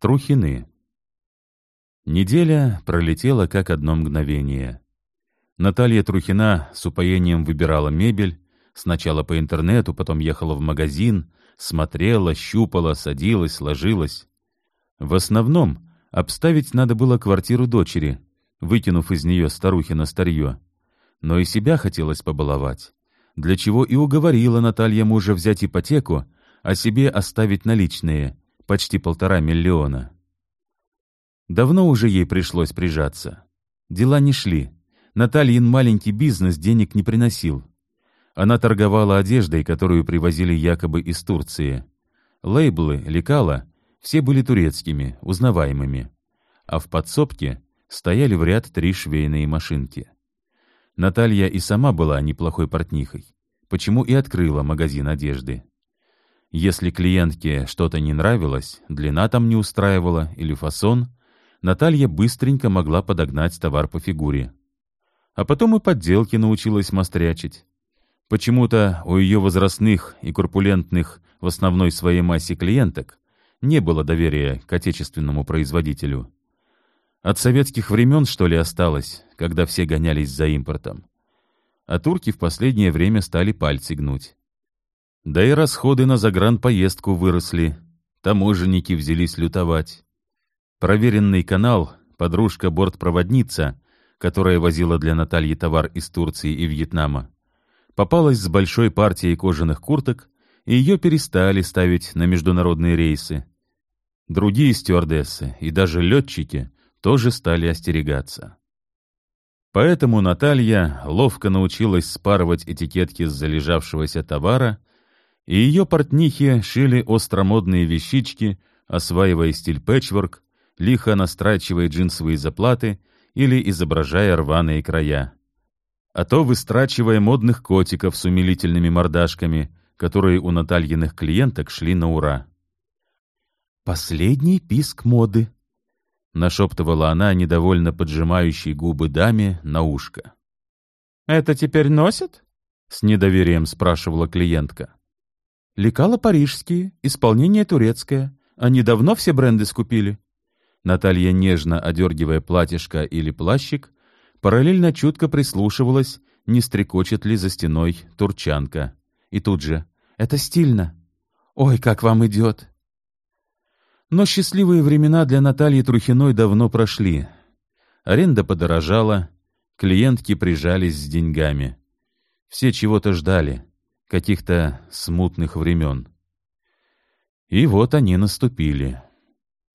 Трухины. Неделя пролетела как одно мгновение. Наталья Трухина с упоением выбирала мебель, сначала по интернету, потом ехала в магазин, смотрела, щупала, садилась, ложилась. В основном обставить надо было квартиру дочери, выкинув из нее старухи старье. Но и себя хотелось побаловать, для чего и уговорила Наталья мужа взять ипотеку, а себе оставить наличные, почти полтора миллиона. Давно уже ей пришлось прижаться. Дела не шли. Натальин маленький бизнес денег не приносил. Она торговала одеждой, которую привозили якобы из Турции. Лейблы, лекала — все были турецкими, узнаваемыми. А в подсобке стояли в ряд три швейные машинки. Наталья и сама была неплохой портнихой, почему и открыла магазин одежды. Если клиентке что-то не нравилось, длина там не устраивала или фасон, Наталья быстренько могла подогнать товар по фигуре. А потом и подделки научилась мастрячить. Почему-то у ее возрастных и корпулентных в основной своей массе клиенток не было доверия к отечественному производителю. От советских времен, что ли, осталось, когда все гонялись за импортом. А турки в последнее время стали пальцы гнуть. Да и расходы на загранпоездку выросли, таможенники взялись лютовать. Проверенный канал, подружка-бортпроводница, которая возила для Натальи товар из Турции и Вьетнама, попалась с большой партией кожаных курток, и ее перестали ставить на международные рейсы. Другие стюардессы и даже летчики тоже стали остерегаться. Поэтому Наталья ловко научилась спарывать этикетки с залежавшегося товара и ее портнихи шили остромодные вещички, осваивая стиль пэтчворк, лихо настрачивая джинсовые заплаты или изображая рваные края. А то выстрачивая модных котиков с умилительными мордашками, которые у Натальиных клиенток шли на ура. «Последний писк моды», — нашептывала она, недовольно поджимающей губы даме на ушко. «Это теперь носят?» — с недоверием спрашивала клиентка. Лекала парижские, исполнение турецкое. Они давно все бренды скупили. Наталья, нежно одергивая платьишко или плащик, параллельно чутко прислушивалась, не стрекочет ли за стеной турчанка. И тут же «Это стильно! Ой, как вам идет!» Но счастливые времена для Натальи Трухиной давно прошли. Аренда подорожала, клиентки прижались с деньгами. Все чего-то ждали каких-то смутных времен. И вот они наступили.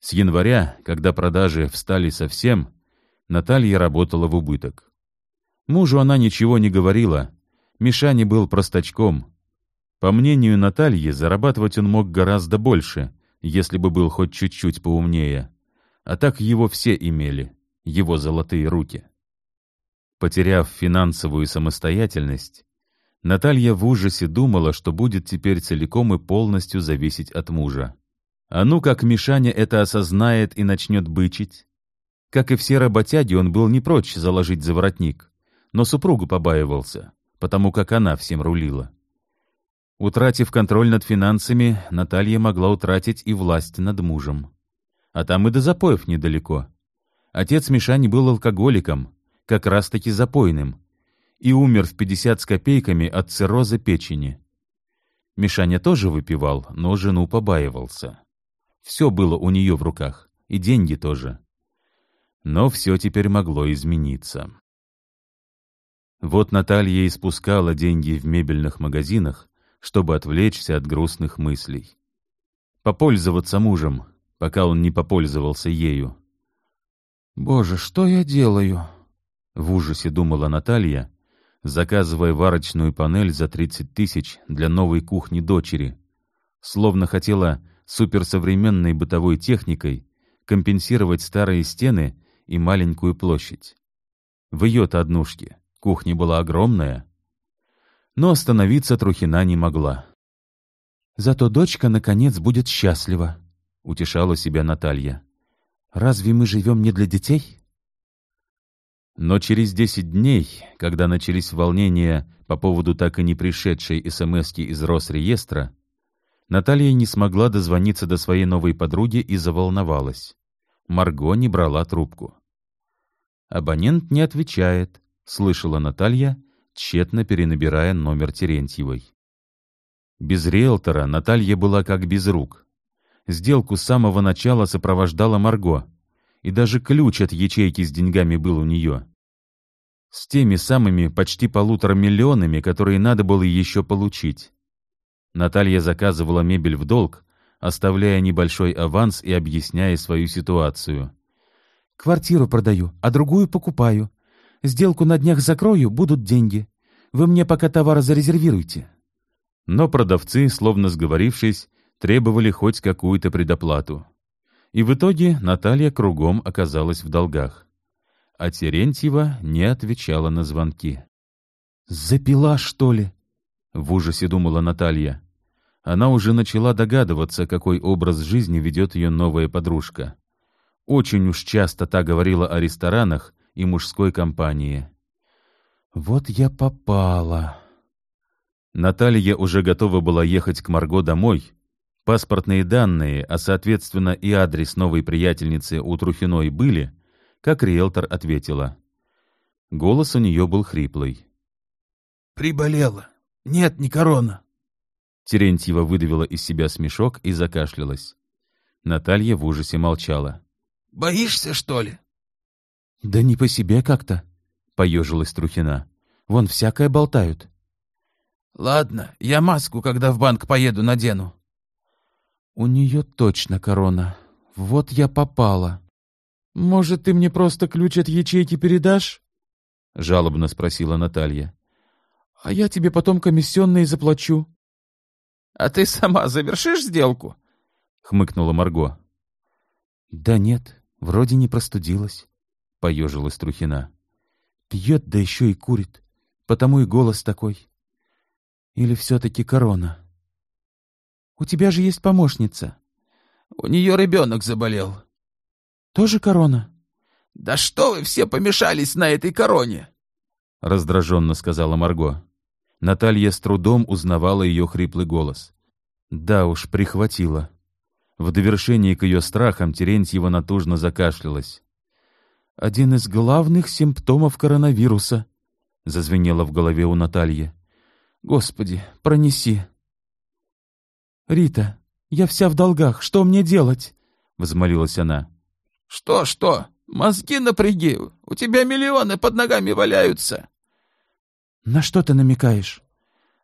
С января, когда продажи встали совсем, Наталья работала в убыток. Мужу она ничего не говорила, Мишаня был простачком. По мнению Натальи, зарабатывать он мог гораздо больше, если бы был хоть чуть-чуть поумнее. А так его все имели, его золотые руки. Потеряв финансовую самостоятельность, Наталья в ужасе думала, что будет теперь целиком и полностью зависеть от мужа. А ну как Мишаня это осознает и начнет бычить? Как и все работяги, он был не прочь заложить заворотник, но супругу побаивался, потому как она всем рулила. Утратив контроль над финансами, Наталья могла утратить и власть над мужем. А там и до запоев недалеко. Отец Мишани был алкоголиком, как раз-таки запойным, и умер в 50 с копейками от цирроза печени. Мишаня тоже выпивал, но жену побаивался. Все было у нее в руках, и деньги тоже. Но все теперь могло измениться. Вот Наталья испускала деньги в мебельных магазинах, чтобы отвлечься от грустных мыслей. Попользоваться мужем, пока он не попользовался ею. «Боже, что я делаю?» — в ужасе думала Наталья, заказывая варочную панель за 30 тысяч для новой кухни дочери, словно хотела суперсовременной бытовой техникой компенсировать старые стены и маленькую площадь. В ее-то однушке кухня была огромная, но остановиться Трухина не могла. «Зато дочка, наконец, будет счастлива», — утешала себя Наталья. «Разве мы живем не для детей?» Но через десять дней, когда начались волнения по поводу так и не пришедшей СМСки из Росреестра, Наталья не смогла дозвониться до своей новой подруги и заволновалась. Марго не брала трубку. «Абонент не отвечает», — слышала Наталья, тщетно перенабирая номер Терентьевой. Без риэлтора Наталья была как без рук. Сделку с самого начала сопровождала Марго, и даже ключ от ячейки с деньгами был у нее. С теми самыми почти полутора миллионами, которые надо было еще получить. Наталья заказывала мебель в долг, оставляя небольшой аванс и объясняя свою ситуацию. «Квартиру продаю, а другую покупаю. Сделку на днях закрою, будут деньги. Вы мне пока товар зарезервируйте». Но продавцы, словно сговорившись, требовали хоть какую-то предоплату. И в итоге Наталья кругом оказалась в долгах. А Терентьева не отвечала на звонки. «Запила, что ли?» — в ужасе думала Наталья. Она уже начала догадываться, какой образ жизни ведет ее новая подружка. Очень уж часто та говорила о ресторанах и мужской компании. «Вот я попала». Наталья уже готова была ехать к Марго домой. Паспортные данные, а соответственно и адрес новой приятельницы у Трухиной были, как риэлтор ответила. Голос у нее был хриплый. «Приболела. Нет, не корона. Терентьева выдавила из себя смешок и закашлялась. Наталья в ужасе молчала. «Боишься, что ли?» «Да не по себе как-то», — поежилась Трухина. «Вон всякое болтают». «Ладно, я маску, когда в банк поеду, надену». «У нее точно корона. Вот я попала. Может, ты мне просто ключ от ячейки передашь?» — жалобно спросила Наталья. «А я тебе потом комиссионные заплачу». А ты сама завершишь сделку? хмыкнула Марго. Да нет, вроде не простудилась, поежилась Трухина. Пьет, да еще и курит, потому и голос такой. Или все-таки корона? У тебя же есть помощница. У нее ребенок заболел. Тоже корона? Да что вы все помешались на этой короне? Раздраженно сказала Марго. Наталья с трудом узнавала ее хриплый голос. Да уж, прихватила. В довершении к ее страхам Терентьева натужно закашлялась. «Один из главных симптомов коронавируса», — зазвенело в голове у Натальи. «Господи, пронеси». «Рита, я вся в долгах, что мне делать?» — взмолилась она. «Что, что? Мозги напряги, у тебя миллионы под ногами валяются». «На что ты намекаешь?»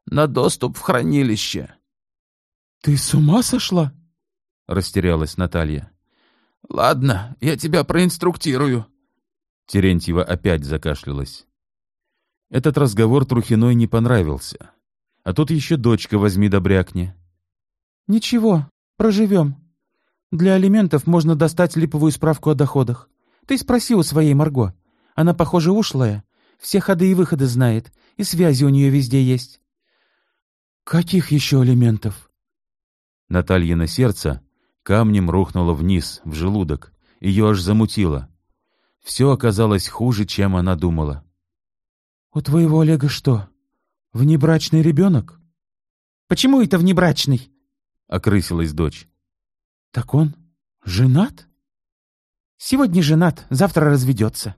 «На доступ в хранилище». «Ты с ума сошла?» — растерялась Наталья. «Ладно, я тебя проинструктирую». Терентьева опять закашлялась. Этот разговор Трухиной не понравился. А тут еще дочка возьми добрякни. «Ничего, проживем. Для алиментов можно достать липовую справку о доходах. Ты спроси у своей Марго. Она, похоже, ушлая. Все ходы и выходы знает, и связи у нее везде есть. Каких еще элементов? Натальина сердце камнем рухнуло вниз, в желудок. Ее аж замутило. Все оказалось хуже, чем она думала. «У твоего Олега что, внебрачный ребенок?» «Почему это внебрачный?» — окрысилась дочь. «Так он женат?» «Сегодня женат, завтра разведется».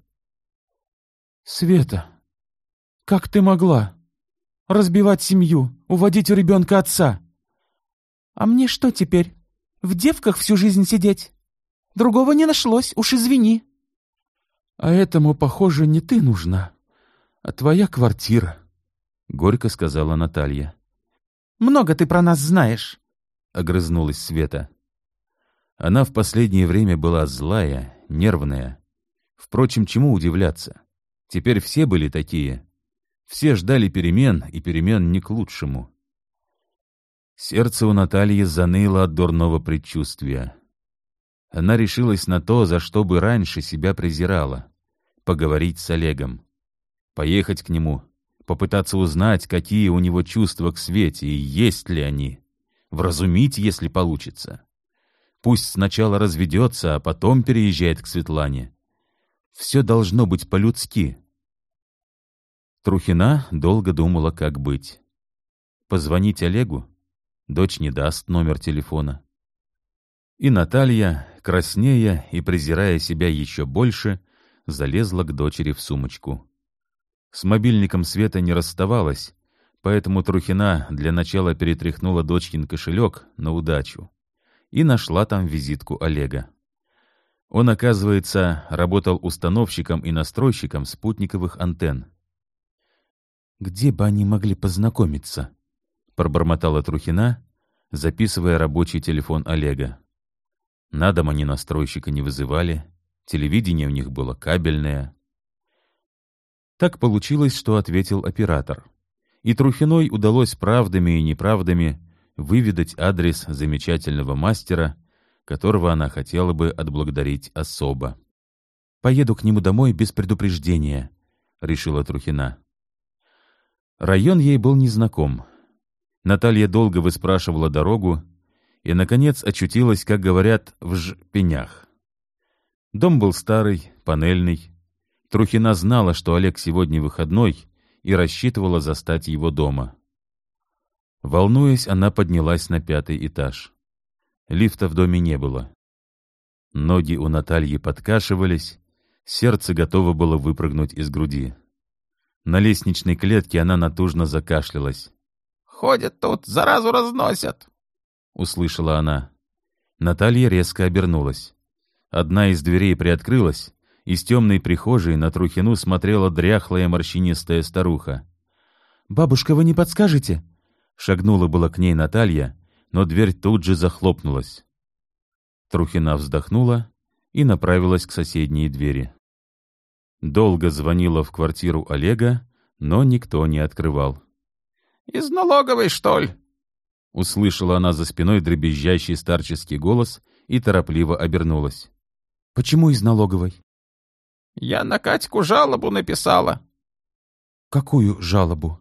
«Света, как ты могла? Разбивать семью, уводить у ребенка отца?» «А мне что теперь? В девках всю жизнь сидеть? Другого не нашлось, уж извини». «А этому, похоже, не ты нужна, а твоя квартира», — горько сказала Наталья. «Много ты про нас знаешь», — огрызнулась Света. Она в последнее время была злая, нервная. Впрочем, чему удивляться? Теперь все были такие. Все ждали перемен, и перемен не к лучшему. Сердце у Натальи заныло от дурного предчувствия. Она решилась на то, за что бы раньше себя презирала — поговорить с Олегом. Поехать к нему, попытаться узнать, какие у него чувства к Свете и есть ли они. Вразумить, если получится. Пусть сначала разведется, а потом переезжает к Светлане. Все должно быть по-людски. Трухина долго думала, как быть. Позвонить Олегу? Дочь не даст номер телефона. И Наталья, краснея и презирая себя еще больше, залезла к дочери в сумочку. С мобильником Света не расставалась, поэтому Трухина для начала перетряхнула дочкин кошелек на удачу и нашла там визитку Олега. Он, оказывается, работал установщиком и настройщиком спутниковых антенн. «Где бы они могли познакомиться?» — пробормотала Трухина, записывая рабочий телефон Олега. На дом они настройщика не вызывали, телевидение у них было кабельное. Так получилось, что ответил оператор. И Трухиной удалось правдами и неправдами выведать адрес замечательного мастера, которого она хотела бы отблагодарить особо. «Поеду к нему домой без предупреждения», — решила Трухина. Район ей был незнаком. Наталья долго выспрашивала дорогу и, наконец, очутилась, как говорят, в ж-пенях. Дом был старый, панельный. Трухина знала, что Олег сегодня выходной, и рассчитывала застать его дома. Волнуясь, она поднялась на пятый этаж. Лифта в доме не было. Ноги у Натальи подкашивались, сердце готово было выпрыгнуть из груди. На лестничной клетке она натужно закашлялась. «Ходят тут, заразу разносят!» — услышала она. Наталья резко обернулась. Одна из дверей приоткрылась, из темной прихожей на Трухину смотрела дряхлая морщинистая старуха. «Бабушка, вы не подскажете?» Шагнула была к ней Наталья, но дверь тут же захлопнулась. Трухина вздохнула и направилась к соседней двери. Долго звонила в квартиру Олега, но никто не открывал. «Из налоговой, что ли?» Услышала она за спиной дребезжащий старческий голос и торопливо обернулась. «Почему из налоговой?» «Я на Катьку жалобу написала». «Какую жалобу?»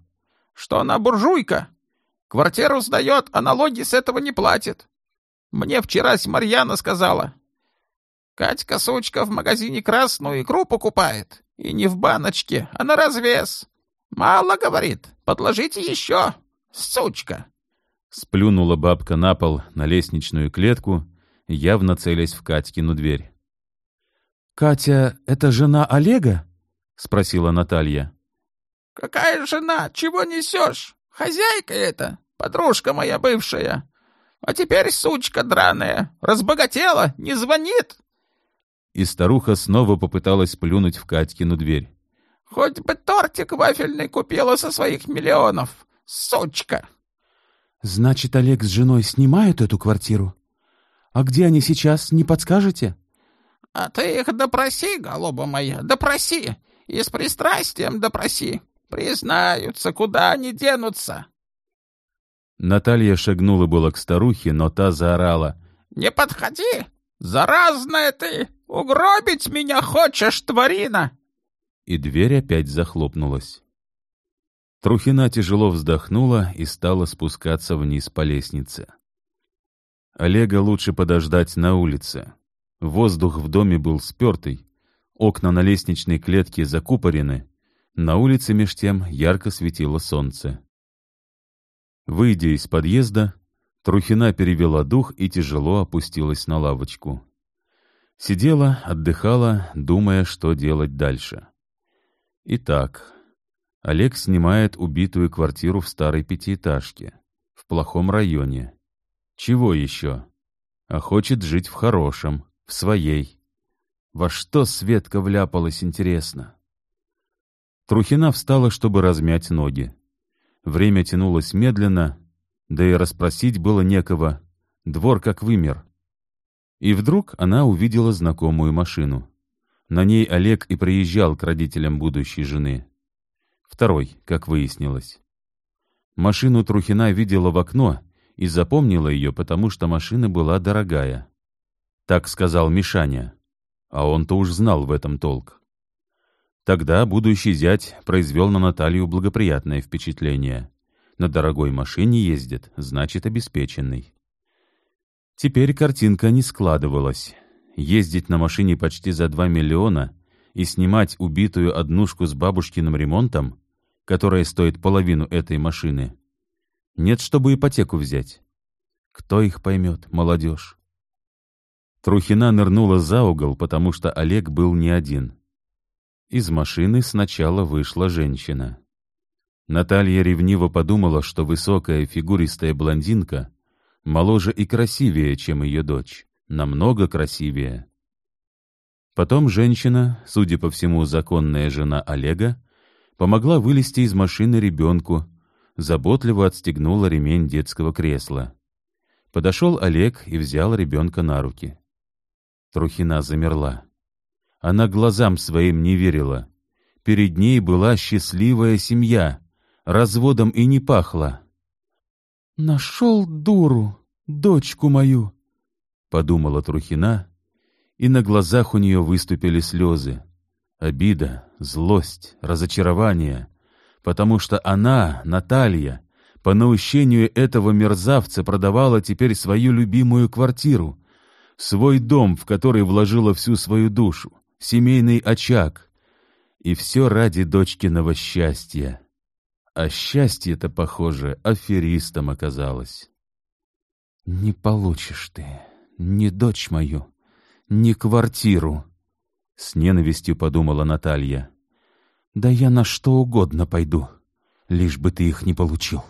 «Что она буржуйка. Квартиру сдает, а налоги с этого не платит. Мне вчера Марьяна сказала. Катька, сучка, в магазине красную икру покупает. И не в баночке, а на развес. Мало, говорит, подложите еще, сучка. Сплюнула бабка на пол, на лестничную клетку, явно целясь в Катькину дверь. «Катя — это жена Олега?» — спросила Наталья. «Какая жена? Чего несешь? Хозяйка это, подружка моя бывшая. А теперь сучка драная, разбогатела, не звонит». И старуха снова попыталась плюнуть в Катькину дверь. «Хоть бы тортик вафельный купила со своих миллионов, сучка!» «Значит, Олег с женой снимают эту квартиру? А где они сейчас, не подскажете?» «А ты их допроси, голуба моя, допроси, и с пристрастием допроси. Признаются, куда они денутся?» Наталья шагнула было к старухе, но та заорала. «Не подходи! Заразная ты! Угробить меня хочешь, тварина!» И дверь опять захлопнулась. Трухина тяжело вздохнула и стала спускаться вниз по лестнице. Олега лучше подождать на улице. Воздух в доме был спертый, окна на лестничной клетке закупорены, на улице меж тем ярко светило солнце. Выйдя из подъезда, Трухина перевела дух и тяжело опустилась на лавочку. Сидела, отдыхала, думая, что делать дальше. Итак, Олег снимает убитую квартиру в старой пятиэтажке, в плохом районе. Чего еще? А хочет жить в хорошем, в своей. Во что Светка вляпалась, интересно? Трухина встала, чтобы размять ноги. Время тянулось медленно, да и расспросить было некого. Двор как вымер. И вдруг она увидела знакомую машину. На ней Олег и приезжал к родителям будущей жены. Второй, как выяснилось. Машину Трухина видела в окно и запомнила ее, потому что машина была дорогая. Так сказал Мишаня, а он-то уж знал в этом толк. Тогда будущий зять произвел на Наталью благоприятное впечатление. На дорогой машине ездит, значит, обеспеченный. Теперь картинка не складывалась. Ездить на машине почти за 2 миллиона и снимать убитую однушку с бабушкиным ремонтом, которая стоит половину этой машины. Нет, чтобы ипотеку взять. Кто их поймет, молодежь? Трухина нырнула за угол, потому что Олег был не один. Из машины сначала вышла женщина. Наталья ревниво подумала, что высокая фигуристая блондинка моложе и красивее, чем ее дочь, намного красивее. Потом женщина, судя по всему, законная жена Олега, помогла вылезти из машины ребенку, заботливо отстегнула ремень детского кресла. Подошел Олег и взял ребенка на руки. Трухина замерла. Она глазам своим не верила. Перед ней была счастливая семья, разводом и не пахло. «Нашел дуру, дочку мою», — подумала Трухина, и на глазах у нее выступили слезы. Обида, злость, разочарование, потому что она, Наталья, по наущению этого мерзавца продавала теперь свою любимую квартиру, свой дом, в который вложила всю свою душу, семейный очаг. И все ради дочкиного счастья. А счастье-то, похоже, аферистом оказалось. «Не получишь ты ни дочь мою, ни квартиру», — с ненавистью подумала Наталья. «Да я на что угодно пойду, лишь бы ты их не получил».